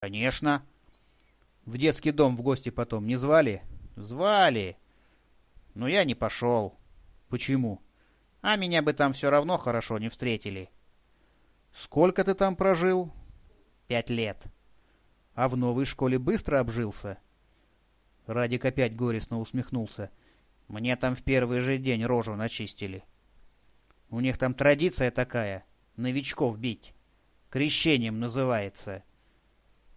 Конечно. В детский дом в гости потом не звали? Звали. Но я не пошел. Почему? А меня бы там все равно хорошо не встретили. Сколько ты там прожил? Пять лет. А в новой школе быстро обжился? Радик опять горестно усмехнулся. Мне там в первый же день рожу начистили. У них там традиция такая — новичков бить. Крещением называется.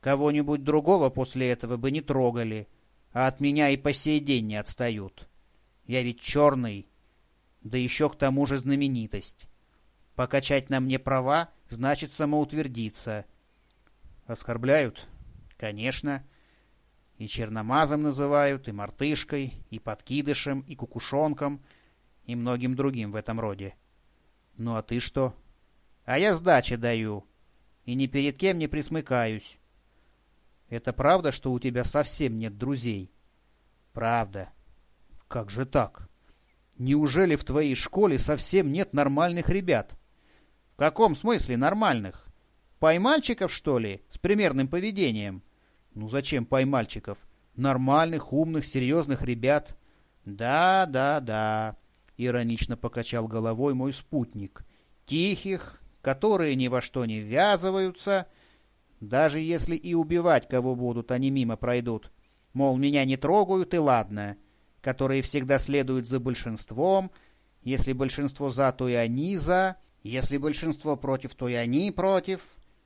Кого-нибудь другого после этого бы не трогали, а от меня и по сей день не отстают. Я ведь черный, да еще к тому же знаменитость. Покачать на мне права значит самоутвердиться. Оскорбляют? Конечно. И черномазом называют, и мартышкой, и подкидышем, и кукушонком, и многим другим в этом роде. Ну а ты что? А я сдачи даю, и ни перед кем не присмыкаюсь. Это правда, что у тебя совсем нет друзей? Правда. Как же так? Неужели в твоей школе совсем нет нормальных ребят? В каком смысле нормальных? Поймальчиков, что ли, с примерным поведением? Ну зачем поймальчиков? Нормальных, умных, серьезных ребят. Да, да, да, иронично покачал головой мой спутник. Тихих, которые ни во что не ввязываются, даже если и убивать кого будут, они мимо пройдут. Мол, меня не трогают, и ладно которые всегда следуют за большинством. Если большинство за, то и они за. Если большинство против, то и они против.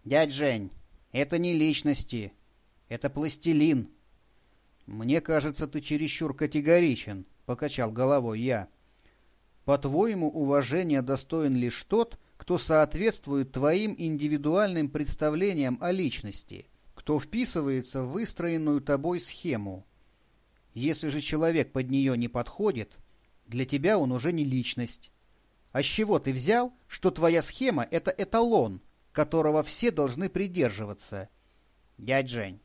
Дядь Жень, это не личности, это пластилин. Мне кажется, ты чересчур категоричен, покачал головой я. По-твоему, уважение достоин лишь тот, кто соответствует твоим индивидуальным представлениям о личности, кто вписывается в выстроенную тобой схему. Если же человек под нее не подходит, для тебя он уже не личность. А с чего ты взял, что твоя схема — это эталон, которого все должны придерживаться? Дядь Жень,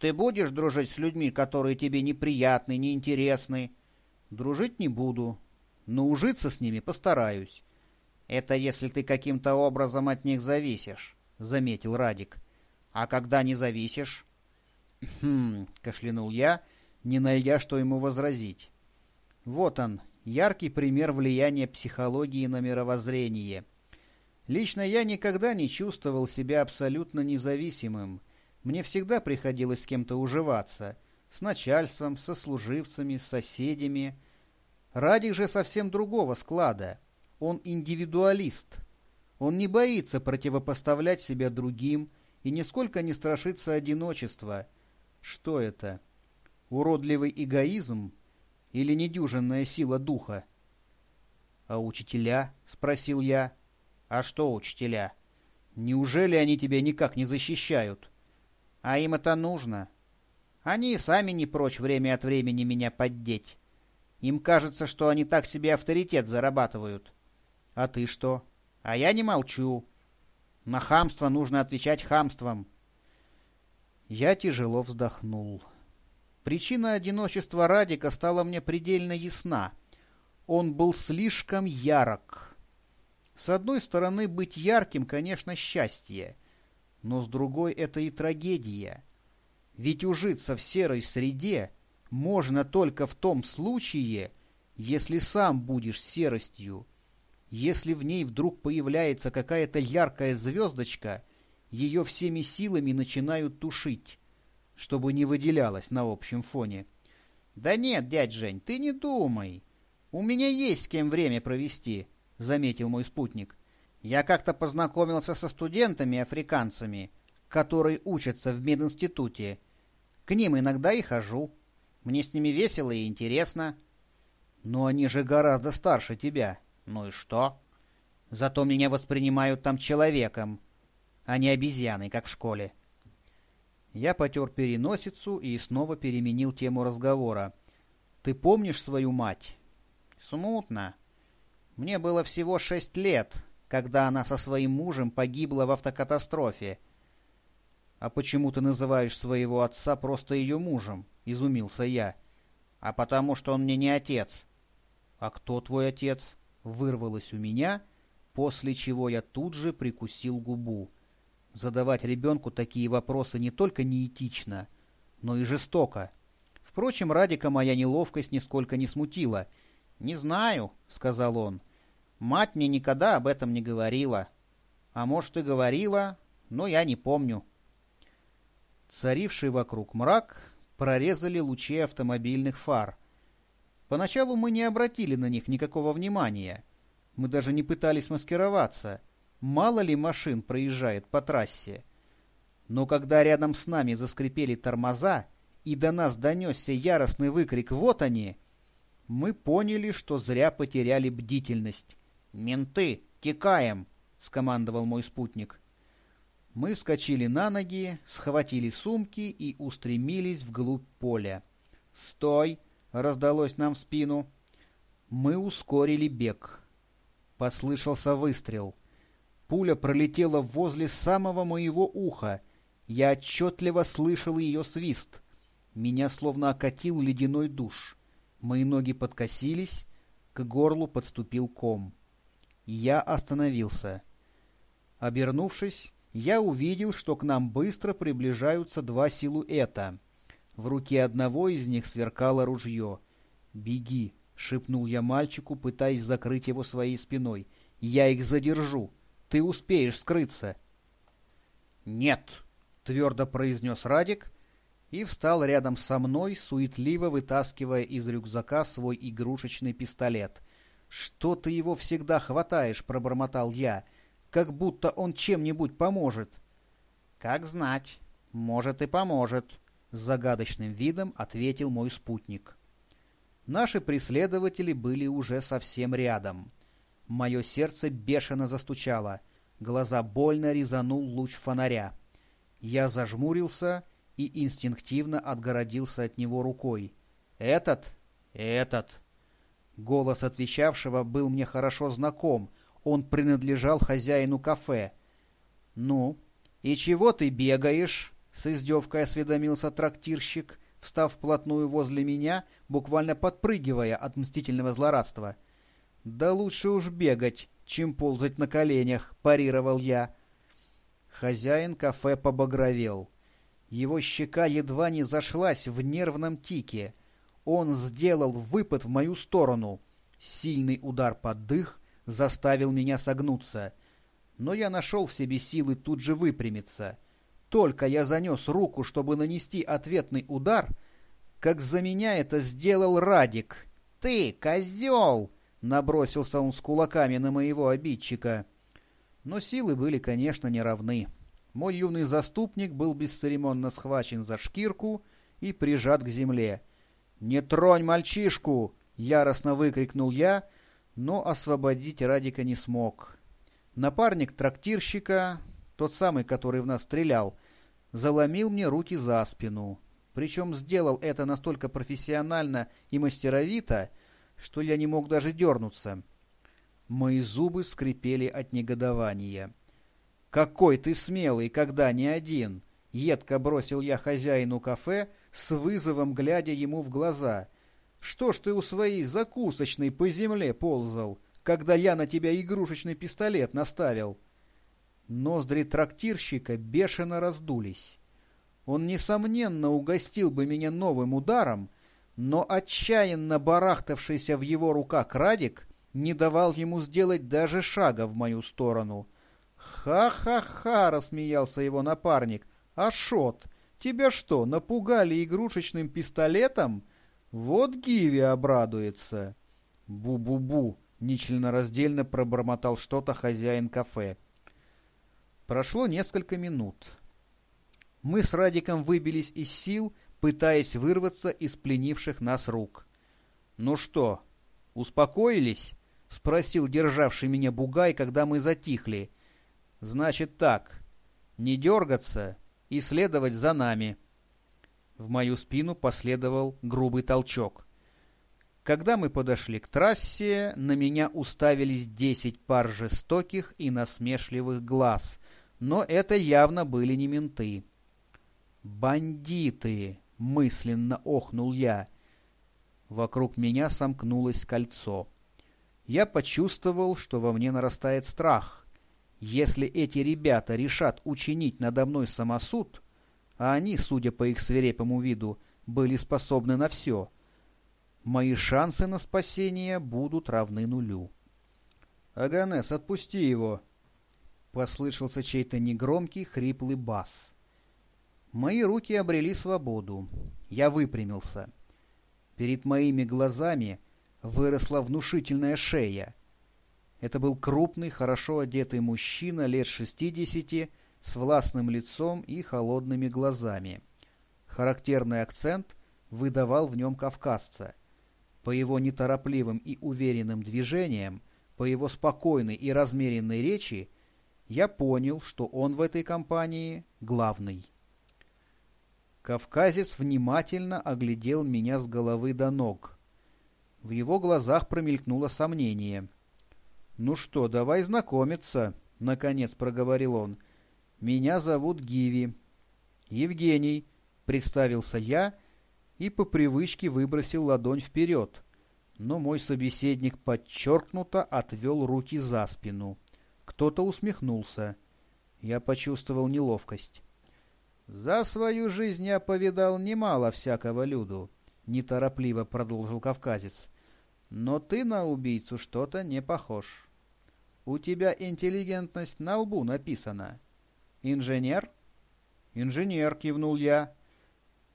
ты будешь дружить с людьми, которые тебе неприятны, неинтересны? Дружить не буду, но ужиться с ними постараюсь. Это если ты каким-то образом от них зависишь, — заметил Радик. А когда не зависишь? Хм, — кашлянул я, — не найдя, что ему возразить. Вот он, яркий пример влияния психологии на мировоззрение. Лично я никогда не чувствовал себя абсолютно независимым. Мне всегда приходилось с кем-то уживаться. С начальством, со служивцами, с соседями. Радик же совсем другого склада. Он индивидуалист. Он не боится противопоставлять себя другим и нисколько не страшится одиночества. Что это? уродливый эгоизм или недюжинная сила духа? — А учителя? — спросил я. — А что учителя? Неужели они тебя никак не защищают? — А им это нужно. Они сами не прочь время от времени меня поддеть. Им кажется, что они так себе авторитет зарабатывают. — А ты что? — А я не молчу. На хамство нужно отвечать хамством. Я тяжело вздохнул. — Причина одиночества Радика стала мне предельно ясна. Он был слишком ярок. С одной стороны, быть ярким, конечно, счастье, но с другой это и трагедия. Ведь ужиться в серой среде можно только в том случае, если сам будешь серостью. Если в ней вдруг появляется какая-то яркая звездочка, ее всеми силами начинают тушить чтобы не выделялась на общем фоне. «Да нет, дядь Жень, ты не думай. У меня есть с кем время провести», — заметил мой спутник. «Я как-то познакомился со студентами-африканцами, которые учатся в мединституте. К ним иногда и хожу. Мне с ними весело и интересно». «Но они же гораздо старше тебя». «Ну и что?» «Зато меня воспринимают там человеком, а не обезьяной, как в школе». Я потер переносицу и снова переменил тему разговора. «Ты помнишь свою мать?» «Смутно. Мне было всего шесть лет, когда она со своим мужем погибла в автокатастрофе». «А почему ты называешь своего отца просто ее мужем?» — изумился я. «А потому что он мне не отец». «А кто твой отец?» — вырвалось у меня, после чего я тут же прикусил губу. Задавать ребенку такие вопросы не только неэтично, но и жестоко. Впрочем, Радика моя неловкость нисколько не смутила. «Не знаю», — сказал он. «Мать мне никогда об этом не говорила. А может, и говорила, но я не помню». Царивший вокруг мрак прорезали лучи автомобильных фар. Поначалу мы не обратили на них никакого внимания. Мы даже не пытались маскироваться. Мало ли машин проезжает по трассе. Но когда рядом с нами заскрипели тормоза, и до нас донесся яростный выкрик «Вот они!», мы поняли, что зря потеряли бдительность. «Менты! Текаем!» — скомандовал мой спутник. Мы вскочили на ноги, схватили сумки и устремились вглубь поля. «Стой!» — раздалось нам в спину. Мы ускорили бег. Послышался выстрел. Пуля пролетела возле самого моего уха. Я отчетливо слышал ее свист. Меня словно окатил ледяной душ. Мои ноги подкосились, к горлу подступил ком. Я остановился. Обернувшись, я увидел, что к нам быстро приближаются два силуэта. В руке одного из них сверкало ружье. «Беги!» — шепнул я мальчику, пытаясь закрыть его своей спиной. «Я их задержу. Ты успеешь скрыться». «Нет!» — твердо произнес Радик и встал рядом со мной, суетливо вытаскивая из рюкзака свой игрушечный пистолет. «Что ты его всегда хватаешь?» — пробормотал я. «Как будто он чем-нибудь поможет». «Как знать. Может и поможет», — с загадочным видом ответил мой спутник. Наши преследователи были уже совсем рядом. Мое сердце бешено застучало. Глаза больно резанул луч фонаря. Я зажмурился и инстинктивно отгородился от него рукой. «Этот? Этот!» Голос отвечавшего был мне хорошо знаком. Он принадлежал хозяину кафе. «Ну, и чего ты бегаешь?» — с издевкой осведомился трактирщик, встав вплотную возле меня, буквально подпрыгивая от мстительного злорадства. «Да лучше уж бегать, чем ползать на коленях», — парировал я. Хозяин кафе побагровел. Его щека едва не зашлась в нервном тике. Он сделал выпад в мою сторону. Сильный удар под дых заставил меня согнуться. Но я нашел в себе силы тут же выпрямиться. Только я занес руку, чтобы нанести ответный удар, как за меня это сделал Радик. «Ты, козел!» — набросился он с кулаками на моего обидчика. Но силы были, конечно, неравны. Мой юный заступник был бесцеремонно схвачен за шкирку и прижат к земле. «Не тронь мальчишку!» — яростно выкрикнул я, но освободить Радика не смог. Напарник трактирщика, тот самый, который в нас стрелял, заломил мне руки за спину. Причем сделал это настолько профессионально и мастеровито, что я не мог даже дернуться. Мои зубы скрипели от негодования. «Какой ты смелый, когда не один!» — едко бросил я хозяину кафе, с вызовом глядя ему в глаза. «Что ж ты у своей закусочной по земле ползал, когда я на тебя игрушечный пистолет наставил?» Ноздри трактирщика бешено раздулись. Он, несомненно, угостил бы меня новым ударом, но отчаянно барахтавшийся в его руках Радик не давал ему сделать даже шага в мою сторону — «Ха-ха-ха!» — рассмеялся его напарник. «Ашот, тебя что, напугали игрушечным пистолетом? Вот Гиви обрадуется!» «Бу-бу-бу!» — нечленораздельно пробормотал что-то хозяин кафе. Прошло несколько минут. Мы с Радиком выбились из сил, пытаясь вырваться из пленивших нас рук. «Ну что, успокоились?» — спросил державший меня бугай, когда мы затихли — Значит так, не дергаться и следовать за нами. В мою спину последовал грубый толчок. Когда мы подошли к трассе, на меня уставились десять пар жестоких и насмешливых глаз, но это явно были не менты. «Бандиты!» — мысленно охнул я. Вокруг меня сомкнулось кольцо. Я почувствовал, что во мне нарастает страх — Если эти ребята решат учинить надо мной самосуд, а они, судя по их свирепому виду, были способны на все, мои шансы на спасение будут равны нулю. «Аганес, отпусти его!» — послышался чей-то негромкий, хриплый бас. Мои руки обрели свободу. Я выпрямился. Перед моими глазами выросла внушительная шея. Это был крупный, хорошо одетый мужчина лет шестидесяти, с властным лицом и холодными глазами. Характерный акцент выдавал в нем кавказца. По его неторопливым и уверенным движениям, по его спокойной и размеренной речи, я понял, что он в этой компании главный. Кавказец внимательно оглядел меня с головы до ног. В его глазах промелькнуло сомнение. «Ну что, давай знакомиться», — наконец проговорил он. «Меня зовут Гиви». «Евгений», — представился я и по привычке выбросил ладонь вперед. Но мой собеседник подчеркнуто отвел руки за спину. Кто-то усмехнулся. Я почувствовал неловкость. «За свою жизнь я повидал немало всякого люду», — неторопливо продолжил кавказец. «Но ты на убийцу что-то не похож. У тебя интеллигентность на лбу написана. Инженер?» «Инженер», — кивнул я.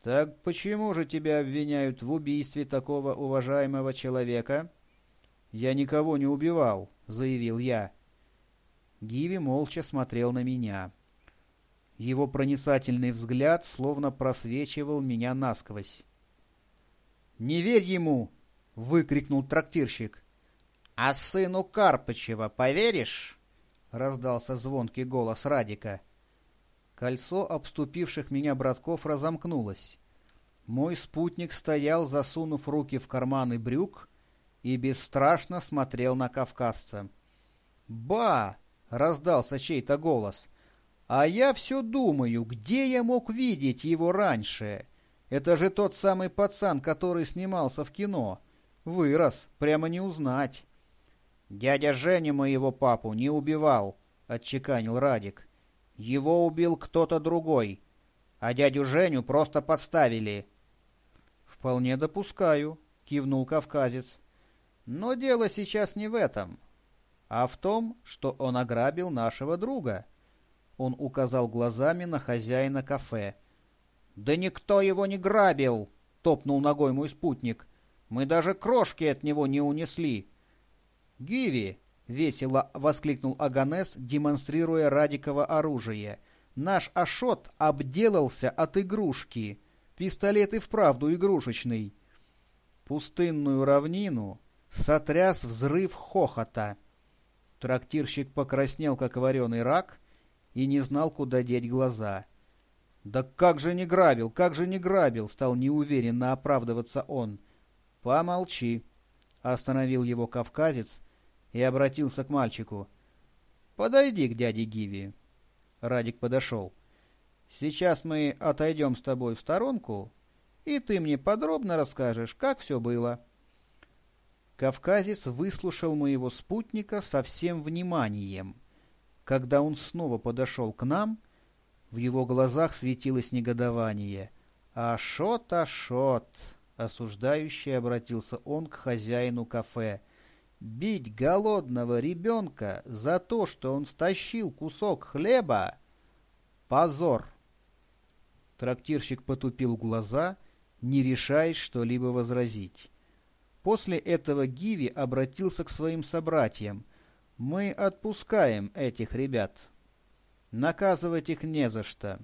«Так почему же тебя обвиняют в убийстве такого уважаемого человека?» «Я никого не убивал», — заявил я. Гиви молча смотрел на меня. Его проницательный взгляд словно просвечивал меня насквозь. «Не верь ему!» — выкрикнул трактирщик. «А сыну Карпычева поверишь?» — раздался звонкий голос Радика. Кольцо обступивших меня братков разомкнулось. Мой спутник стоял, засунув руки в карманы брюк, и бесстрашно смотрел на кавказца. «Ба!» — раздался чей-то голос. А я все думаю, где я мог видеть его раньше? Это же тот самый пацан, который снимался в кино. Вырос, прямо не узнать. Дядя Женя моего папу не убивал, отчеканил Радик. Его убил кто-то другой, а дядю Женю просто подставили. Вполне допускаю, кивнул кавказец. Но дело сейчас не в этом, а в том, что он ограбил нашего друга. Он указал глазами на хозяина кафе. «Да никто его не грабил!» — топнул ногой мой спутник. «Мы даже крошки от него не унесли!» «Гиви!» — весело воскликнул Аганес, демонстрируя Радикова оружие. «Наш Ашот обделался от игрушки. Пистолет и вправду игрушечный». Пустынную равнину сотряс взрыв хохота. Трактирщик покраснел, как вареный рак, и не знал, куда деть глаза. «Да как же не грабил, как же не грабил!» — стал неуверенно оправдываться он. «Помолчи!» — остановил его кавказец и обратился к мальчику. «Подойди к дяде Гиви». Радик подошел. «Сейчас мы отойдем с тобой в сторонку, и ты мне подробно расскажешь, как все было». Кавказец выслушал моего спутника со всем вниманием — когда он снова подошел к нам, в его глазах светилось негодование. «Ашот, Ашот!» — осуждающий обратился он к хозяину кафе. «Бить голодного ребенка за то, что он стащил кусок хлеба — позор!» Трактирщик потупил глаза, не решаясь что-либо возразить. После этого Гиви обратился к своим собратьям — мы отпускаем этих ребят. Наказывать их не за что.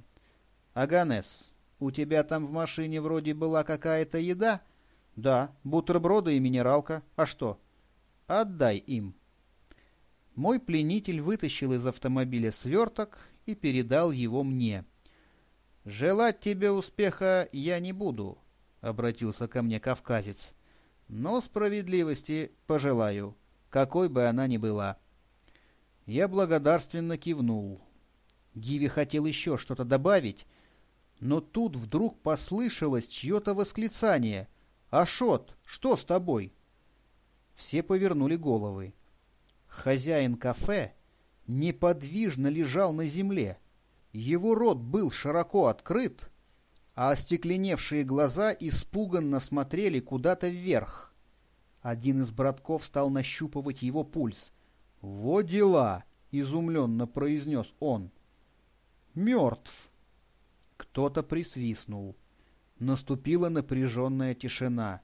Аганес, у тебя там в машине вроде была какая-то еда? Да, бутерброды и минералка. А что? Отдай им. Мой пленитель вытащил из автомобиля сверток и передал его мне. «Желать тебе успеха я не буду», — обратился ко мне кавказец. «Но справедливости пожелаю какой бы она ни была. Я благодарственно кивнул. Гиви хотел еще что-то добавить, но тут вдруг послышалось чье-то восклицание. «Ашот, что с тобой?» Все повернули головы. Хозяин кафе неподвижно лежал на земле. Его рот был широко открыт, а остекленевшие глаза испуганно смотрели куда-то вверх. Один из братков стал нащупывать его пульс. «Во дела!» — изумленно произнес он. «Мертв!» Кто-то присвистнул. Наступила напряженная тишина.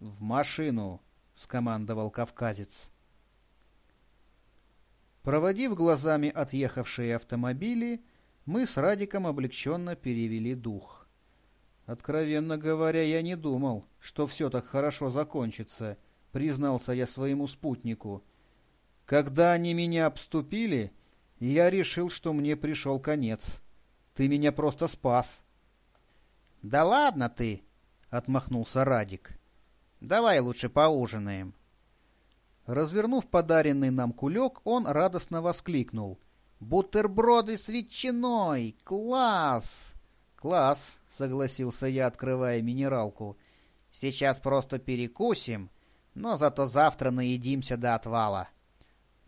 «В машину!» — скомандовал кавказец. Проводив глазами отъехавшие автомобили, мы с Радиком облегченно перевели дух. Откровенно говоря, я не думал, что все так хорошо закончится, признался я своему спутнику. Когда они меня обступили, я решил, что мне пришел конец. Ты меня просто спас. — Да ладно ты, — отмахнулся Радик. — Давай лучше поужинаем. Развернув подаренный нам кулек, он радостно воскликнул. «Бутерброды с ветчиной! Класс!» «Класс!» — согласился я, открывая минералку. «Сейчас просто перекусим, но зато завтра наедимся до отвала».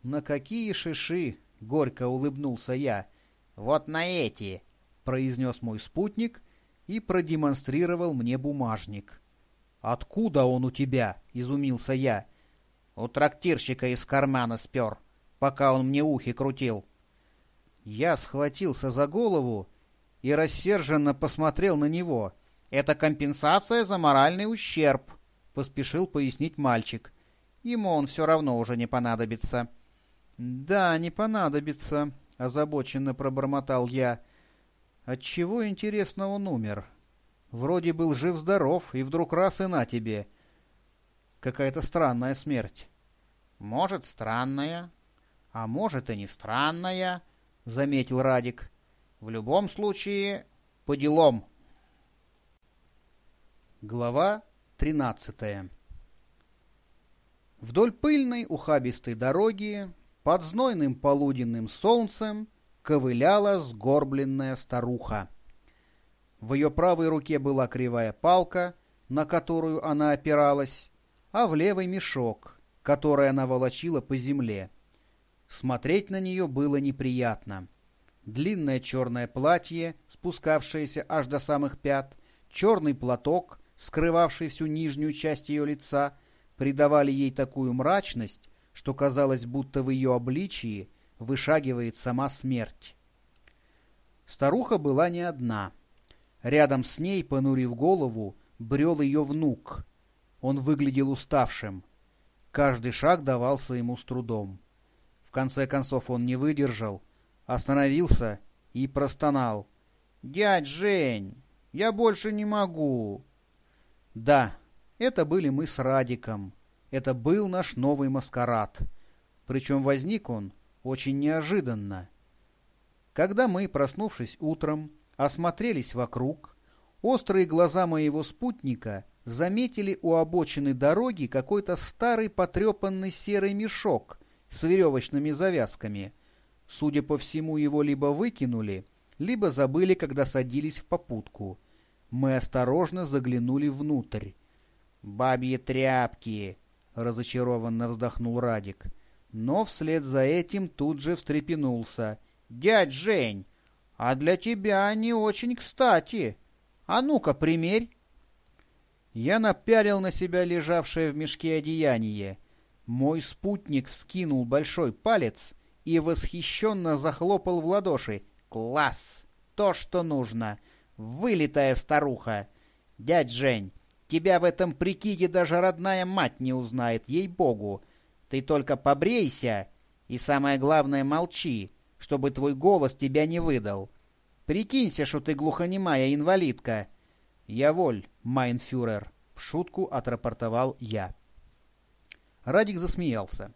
«На какие шиши?» — горько улыбнулся я. «Вот на эти!» — произнес мой спутник и продемонстрировал мне бумажник. «Откуда он у тебя?» — изумился я. У трактирщика из кармана спер, пока он мне ухи крутил. Я схватился за голову и рассерженно посмотрел на него. «Это компенсация за моральный ущерб», — поспешил пояснить мальчик. «Ему он все равно уже не понадобится». «Да, не понадобится», — озабоченно пробормотал я. «Отчего, интересно, он умер? Вроде был жив-здоров, и вдруг раз и на тебе. Какая-то странная смерть». «Может, странная, а может и не странная», — заметил Радик. «В любом случае, по делам». Глава тринадцатая Вдоль пыльной ухабистой дороги под знойным полуденным солнцем ковыляла сгорбленная старуха. В ее правой руке была кривая палка, на которую она опиралась, а в левой мешок, который она волочила по земле. Смотреть на нее было неприятно. Длинное черное платье, спускавшееся аж до самых пят, черный платок, скрывавший всю нижнюю часть ее лица, придавали ей такую мрачность, что казалось, будто в ее обличии вышагивает сама смерть. Старуха была не одна. Рядом с ней, понурив голову, брел ее внук. Он выглядел уставшим. Каждый шаг давался ему с трудом. В конце концов он не выдержал, остановился и простонал. «Дядь Жень, я больше не могу!» Да, это были мы с Радиком. Это был наш новый маскарад. Причем возник он очень неожиданно. Когда мы, проснувшись утром, осмотрелись вокруг, острые глаза моего спутника заметили у обочины дороги какой-то старый потрепанный серый мешок с веревочными завязками. Судя по всему, его либо выкинули, либо забыли, когда садились в попутку. Мы осторожно заглянули внутрь. «Бабьи тряпки!» — разочарованно вздохнул Радик. Но вслед за этим тут же встрепенулся. «Дядь Жень, а для тебя они очень кстати. А ну-ка, примерь!» Я напялил на себя лежавшее в мешке одеяние. Мой спутник вскинул большой палец и восхищенно захлопал в ладоши. «Класс! То, что нужно! Вылитая старуха! Дядь Жень, тебя в этом прикиде даже родная мать не узнает, ей-богу! Ты только побрейся и, самое главное, молчи, чтобы твой голос тебя не выдал. Прикинься, что ты глухонемая инвалидка!» «Я воль, майнфюрер», — в шутку отрапортовал я. Радик засмеялся.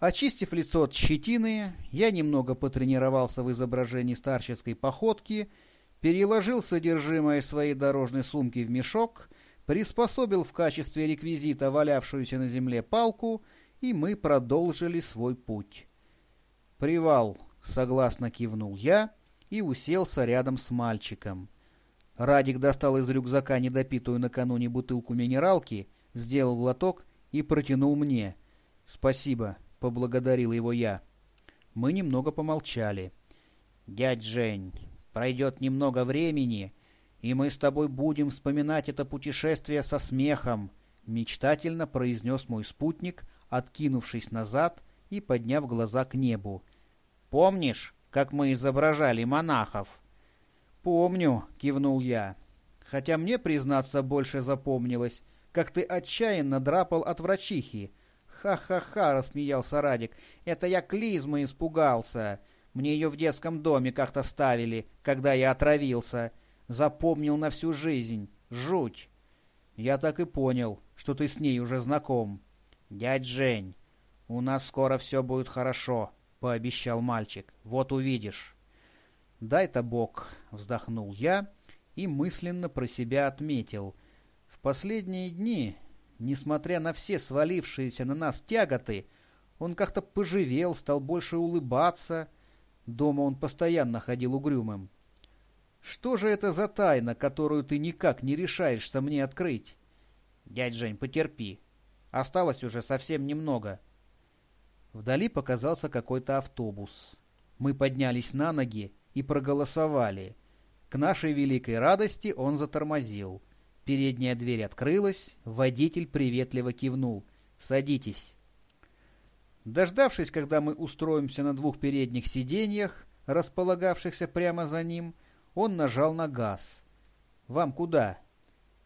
Очистив лицо от щетины, я немного потренировался в изображении старческой походки, переложил содержимое своей дорожной сумки в мешок, приспособил в качестве реквизита валявшуюся на земле палку, и мы продолжили свой путь. «Привал», — согласно кивнул я и уселся рядом с мальчиком — Радик достал из рюкзака недопитую накануне бутылку минералки, сделал глоток и протянул мне. «Спасибо», — поблагодарил его я. Мы немного помолчали. «Дядь Жень, пройдет немного времени, и мы с тобой будем вспоминать это путешествие со смехом», — мечтательно произнес мой спутник, откинувшись назад и подняв глаза к небу. «Помнишь, как мы изображали монахов?» «Помню», — кивнул я. «Хотя мне, признаться, больше запомнилось, как ты отчаянно драпал от врачихи. Ха-ха-ха, рассмеялся Радик. Это я клизмы испугался. Мне ее в детском доме как-то ставили, когда я отравился. Запомнил на всю жизнь. Жуть. Я так и понял, что ты с ней уже знаком. Дядь Жень, у нас скоро все будет хорошо, пообещал мальчик. Вот увидишь. Дай-то Бог, вздохнул я и мысленно про себя отметил — последние дни, несмотря на все свалившиеся на нас тяготы, он как-то поживел, стал больше улыбаться. Дома он постоянно ходил угрюмым. Что же это за тайна, которую ты никак не решаешься мне открыть? Дядь Жень, потерпи. Осталось уже совсем немного. Вдали показался какой-то автобус. Мы поднялись на ноги и проголосовали. К нашей великой радости он затормозил. Передняя дверь открылась, водитель приветливо кивнул. «Садитесь». Дождавшись, когда мы устроимся на двух передних сиденьях, располагавшихся прямо за ним, он нажал на газ. «Вам куда?»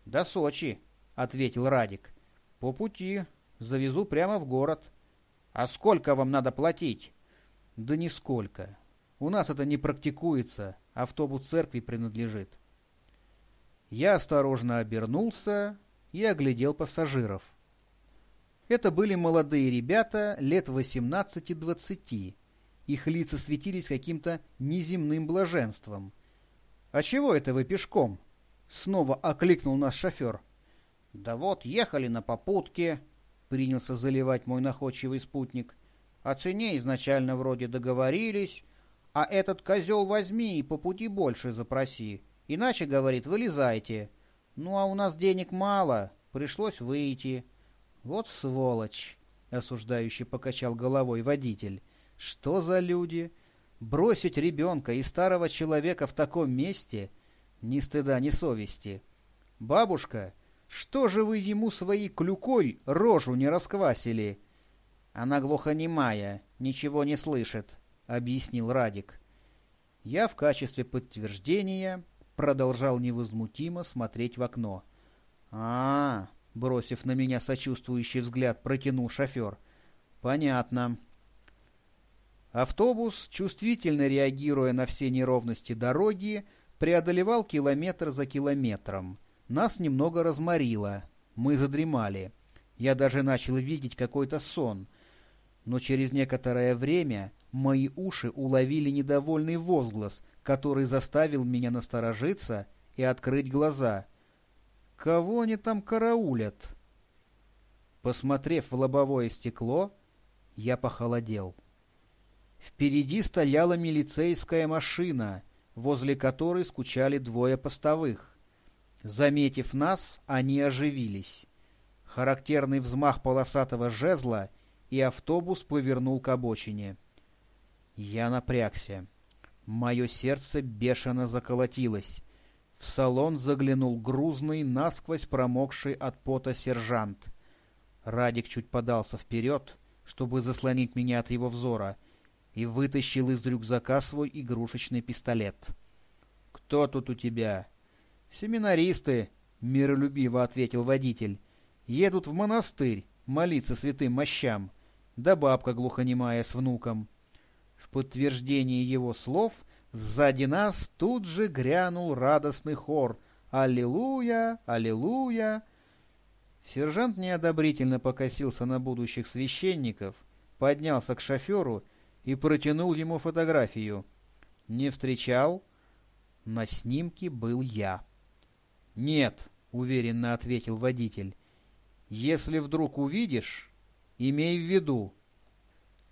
«До Сочи», — ответил Радик. «По пути. Завезу прямо в город». «А сколько вам надо платить?» «Да нисколько. У нас это не практикуется. Автобус церкви принадлежит». Я осторожно обернулся и оглядел пассажиров. Это были молодые ребята лет 18-20. Их лица светились каким-то неземным блаженством. «А чего это вы пешком?» — снова окликнул наш шофер. «Да вот, ехали на попутке», — принялся заливать мой находчивый спутник. «О цене изначально вроде договорились, а этот козел возьми и по пути больше запроси. Иначе, говорит, вылезайте. Ну, а у нас денег мало, пришлось выйти. Вот сволочь, осуждающий покачал головой водитель. Что за люди? Бросить ребенка и старого человека в таком месте? Ни стыда, ни совести. Бабушка, что же вы ему своей клюкой рожу не расквасили? Она глухонемая, ничего не слышит, объяснил Радик. Я в качестве подтверждения продолжал невозмутимо смотреть в окно. а, -а, -а бросив на меня сочувствующий взгляд, протянул шофер. «Понятно». Автобус, чувствительно реагируя на все неровности дороги, преодолевал километр за километром. Нас немного разморило. Мы задремали. Я даже начал видеть какой-то сон. Но через некоторое время мои уши уловили недовольный возглас — который заставил меня насторожиться и открыть глаза. Кого они там караулят? Посмотрев в лобовое стекло, я похолодел. Впереди стояла милицейская машина, возле которой скучали двое постовых. Заметив нас, они оживились. Характерный взмах полосатого жезла, и автобус повернул к обочине. Я напрягся. Мое сердце бешено заколотилось. В салон заглянул грузный, насквозь промокший от пота сержант. Радик чуть подался вперед, чтобы заслонить меня от его взора, и вытащил из рюкзака свой игрушечный пистолет. «Кто тут у тебя?» «Семинаристы», — миролюбиво ответил водитель. «Едут в монастырь молиться святым мощам, да бабка глухонемая с внуком» подтверждение его слов сзади нас тут же грянул радостный хор «Аллилуйя! Аллилуйя!». Сержант неодобрительно покосился на будущих священников, поднялся к шоферу и протянул ему фотографию. «Не встречал?» На снимке был я. «Нет», — уверенно ответил водитель. «Если вдруг увидишь, имей в виду».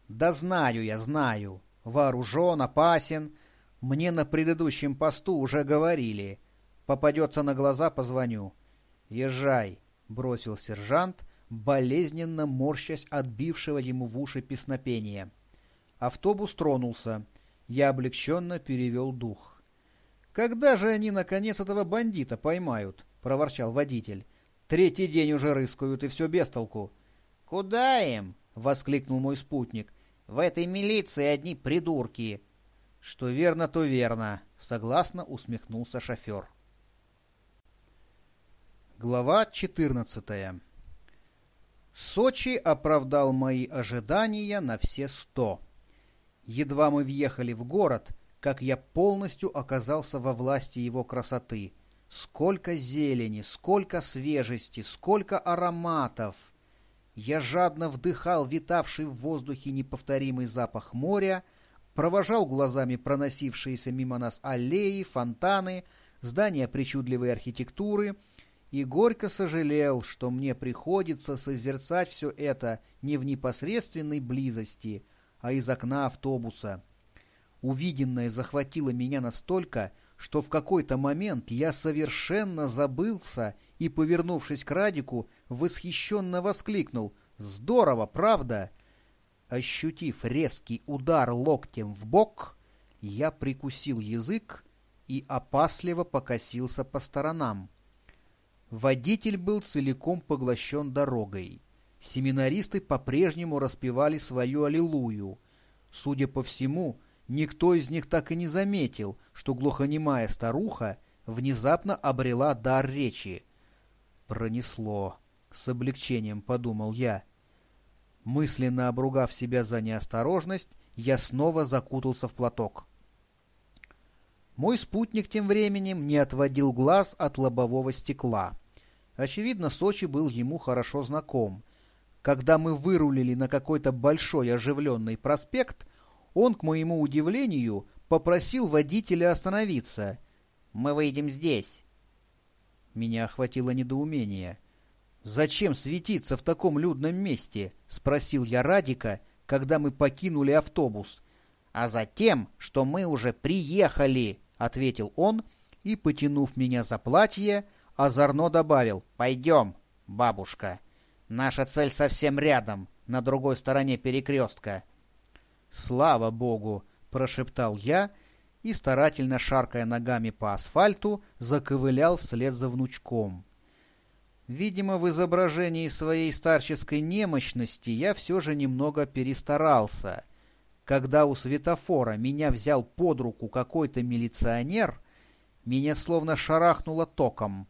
«Да знаю я, знаю», вооружен, опасен. Мне на предыдущем посту уже говорили. Попадется на глаза, позвоню. Езжай, бросил сержант, болезненно морщась от бившего ему в уши песнопения. Автобус тронулся. Я облегченно перевел дух. «Когда же они, наконец, этого бандита поймают?» — проворчал водитель. «Третий день уже рыскают, и все без толку». «Куда им?» — воскликнул мой спутник. «В этой милиции одни придурки». «Что верно, то верно», — согласно усмехнулся шофер. Глава 14 Сочи оправдал мои ожидания на все сто. Едва мы въехали в город, как я полностью оказался во власти его красоты. Сколько зелени, сколько свежести, сколько ароматов! Я жадно вдыхал витавший в воздухе неповторимый запах моря, провожал глазами проносившиеся мимо нас аллеи, фонтаны, здания причудливой архитектуры — и горько сожалел, что мне приходится созерцать все это не в непосредственной близости, а из окна автобуса. Увиденное захватило меня настолько, что в какой-то момент я совершенно забылся и, повернувшись к Радику, восхищенно воскликнул «Здорово, правда?» Ощутив резкий удар локтем в бок, я прикусил язык и опасливо покосился по сторонам. Водитель был целиком поглощен дорогой. Семинаристы по-прежнему распевали свою «Аллилуйю». Судя по всему, никто из них так и не заметил, что глухонемая старуха внезапно обрела дар речи. «Пронесло», — с облегчением подумал я. Мысленно обругав себя за неосторожность, я снова закутался в платок. Мой спутник тем временем не отводил глаз от лобового стекла. Очевидно, Сочи был ему хорошо знаком. Когда мы вырулили на какой-то большой оживленный проспект, он, к моему удивлению, попросил водителя остановиться. «Мы выйдем здесь». Меня охватило недоумение. «Зачем светиться в таком людном месте?» — спросил я Радика, когда мы покинули автобус. «А затем, что мы уже приехали», — ответил он, и, потянув меня за платье, озорно добавил «Пойдем, бабушка. Наша цель совсем рядом, на другой стороне перекрестка». «Слава богу!» — прошептал я и, старательно шаркая ногами по асфальту, заковылял вслед за внучком. Видимо, в изображении своей старческой немощности я все же немного перестарался. Когда у светофора меня взял под руку какой-то милиционер, меня словно шарахнуло током.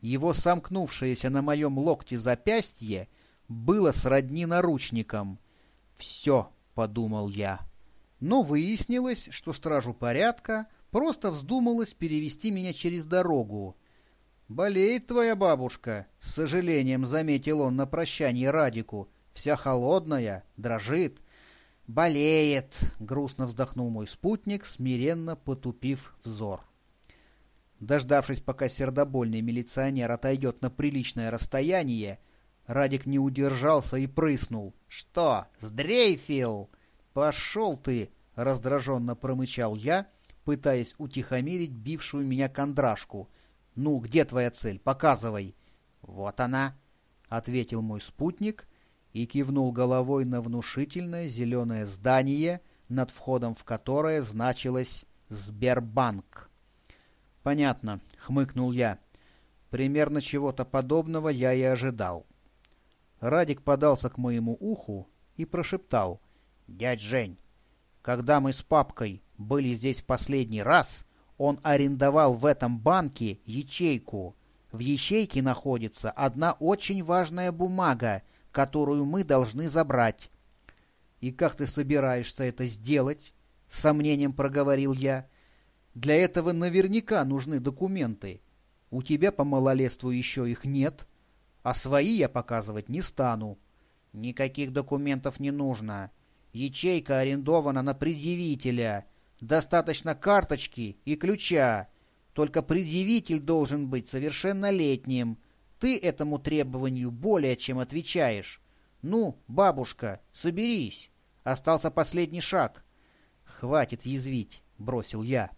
Его сомкнувшееся на моем локте запястье было сродни наручникам. «Все», — подумал я. Но выяснилось, что стражу порядка просто вздумалось перевести меня через дорогу. «Болеет твоя бабушка», — с сожалением заметил он на прощание Радику. «Вся холодная, дрожит». «Болеет», — грустно вздохнул мой спутник, смиренно потупив взор. Дождавшись, пока сердобольный милиционер отойдет на приличное расстояние, Радик не удержался и прыснул. «Что, сдрейфил?» «Пошел ты!» — раздраженно промычал я, пытаясь утихомирить бившую меня кондрашку. «Ну, где твоя цель? Показывай!» «Вот она!» — ответил мой спутник и кивнул головой на внушительное зеленое здание, над входом в которое значилось «Сбербанк». «Понятно», — хмыкнул я. Примерно чего-то подобного я и ожидал. Радик подался к моему уху и прошептал. «Дядь Жень, когда мы с папкой были здесь последний раз, он арендовал в этом банке ячейку. В ячейке находится одна очень важная бумага, которую мы должны забрать». «И как ты собираешься это сделать?» — с сомнением проговорил я. Для этого наверняка нужны документы. У тебя по малолетству еще их нет, а свои я показывать не стану. Никаких документов не нужно. Ячейка арендована на предъявителя. Достаточно карточки и ключа. Только предъявитель должен быть совершеннолетним. Ты этому требованию более чем отвечаешь. Ну, бабушка, соберись. Остался последний шаг. Хватит язвить, бросил я.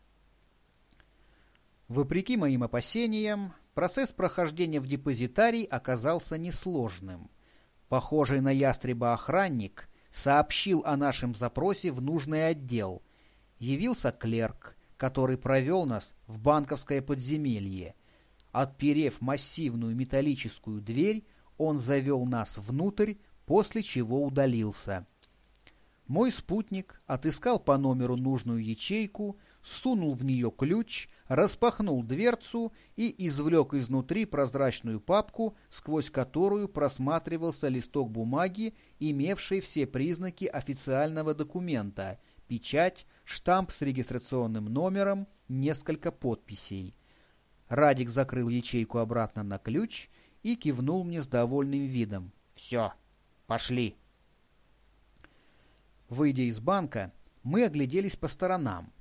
Вопреки моим опасениям, процесс прохождения в депозитарий оказался несложным. Похожий на ястреба охранник сообщил о нашем запросе в нужный отдел. Явился клерк, который провел нас в банковское подземелье. Отперев массивную металлическую дверь, он завел нас внутрь, после чего удалился. Мой спутник отыскал по номеру нужную ячейку, сунул в нее ключ, распахнул дверцу и извлек изнутри прозрачную папку, сквозь которую просматривался листок бумаги, имевший все признаки официального документа — печать, штамп с регистрационным номером, несколько подписей. Радик закрыл ячейку обратно на ключ и кивнул мне с довольным видом. «Все, пошли!» Выйдя из банка, мы огляделись по сторонам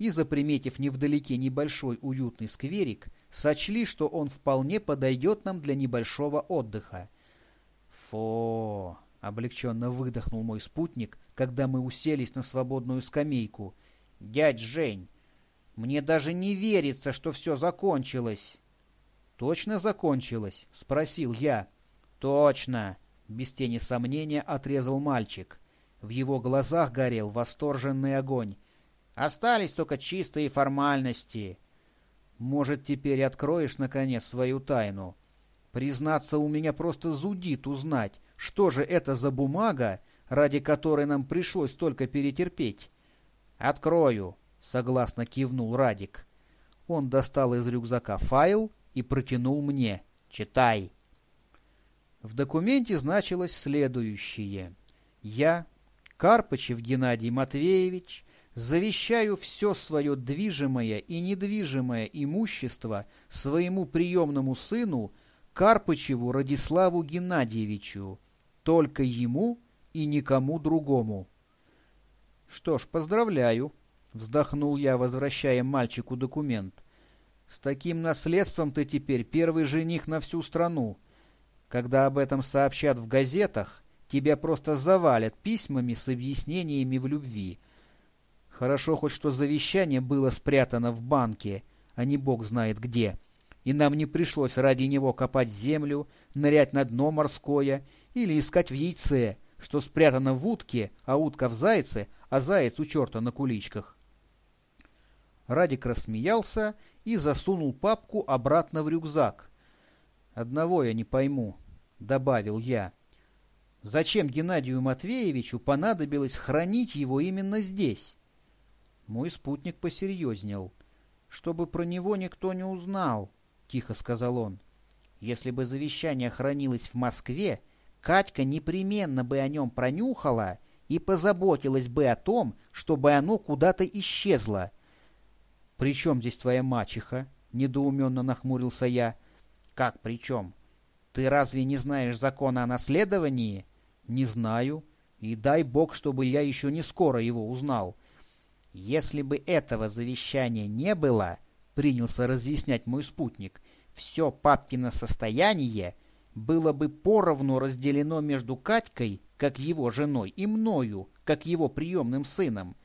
и, заприметив невдалеке небольшой уютный скверик, сочли, что он вполне подойдет нам для небольшого отдыха. «Фу!» — облегченно выдохнул мой спутник, когда мы уселись на свободную скамейку. «Дядь Жень, мне даже не верится, что все закончилось!» «Точно закончилось?» — спросил я. «Точно!» — без тени сомнения отрезал мальчик. В его глазах горел восторженный огонь. Остались только чистые формальности. Может, теперь откроешь, наконец, свою тайну? Признаться, у меня просто зудит узнать, что же это за бумага, ради которой нам пришлось только перетерпеть. «Открою», — согласно кивнул Радик. Он достал из рюкзака файл и протянул мне. «Читай». В документе значилось следующее. Я, Карпычев Геннадий Матвеевич, завещаю все свое движимое и недвижимое имущество своему приемному сыну Карпычеву Радиславу Геннадьевичу, только ему и никому другому. Что ж, поздравляю, вздохнул я, возвращая мальчику документ. С таким наследством ты теперь первый жених на всю страну. Когда об этом сообщат в газетах, Тебя просто завалят письмами с объяснениями в любви. Хорошо хоть что завещание было спрятано в банке, а не бог знает где. И нам не пришлось ради него копать землю, нырять на дно морское или искать в яйце, что спрятано в утке, а утка в зайце, а заяц у черта на куличках. Радик рассмеялся и засунул папку обратно в рюкзак. «Одного я не пойму», — добавил я. Зачем Геннадию Матвеевичу понадобилось хранить его именно здесь? Мой спутник посерьезнел. «Чтобы про него никто не узнал», — тихо сказал он. «Если бы завещание хранилось в Москве, Катька непременно бы о нем пронюхала и позаботилась бы о том, чтобы оно куда-то исчезло». «При чем здесь твоя мачеха?» — недоуменно нахмурился я. «Как при чем? Ты разве не знаешь закона о наследовании?» Не знаю. И дай бог, чтобы я еще не скоро его узнал. Если бы этого завещания не было, принялся разъяснять мой спутник, все папкино состояние было бы поровну разделено между Катькой, как его женой, и мною, как его приемным сыном.